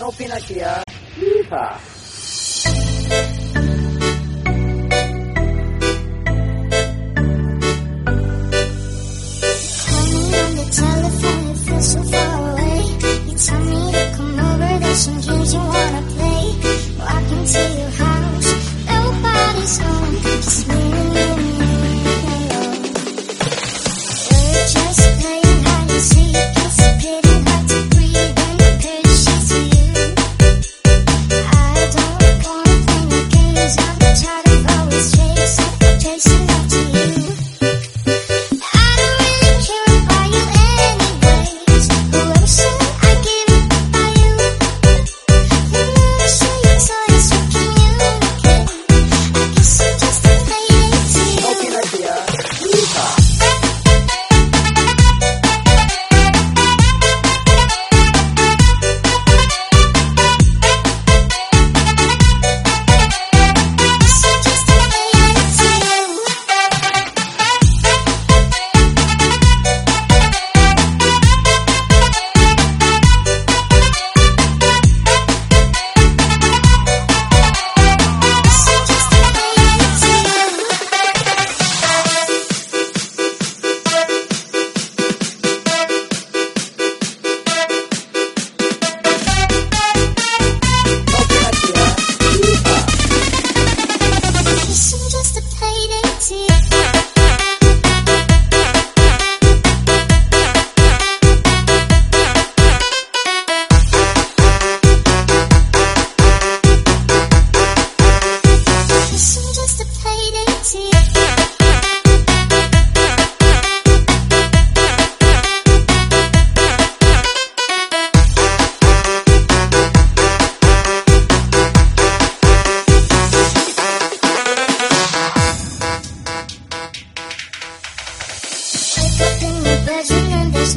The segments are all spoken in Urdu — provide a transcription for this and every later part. نوپی نا کیا Tchau. اس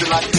جائے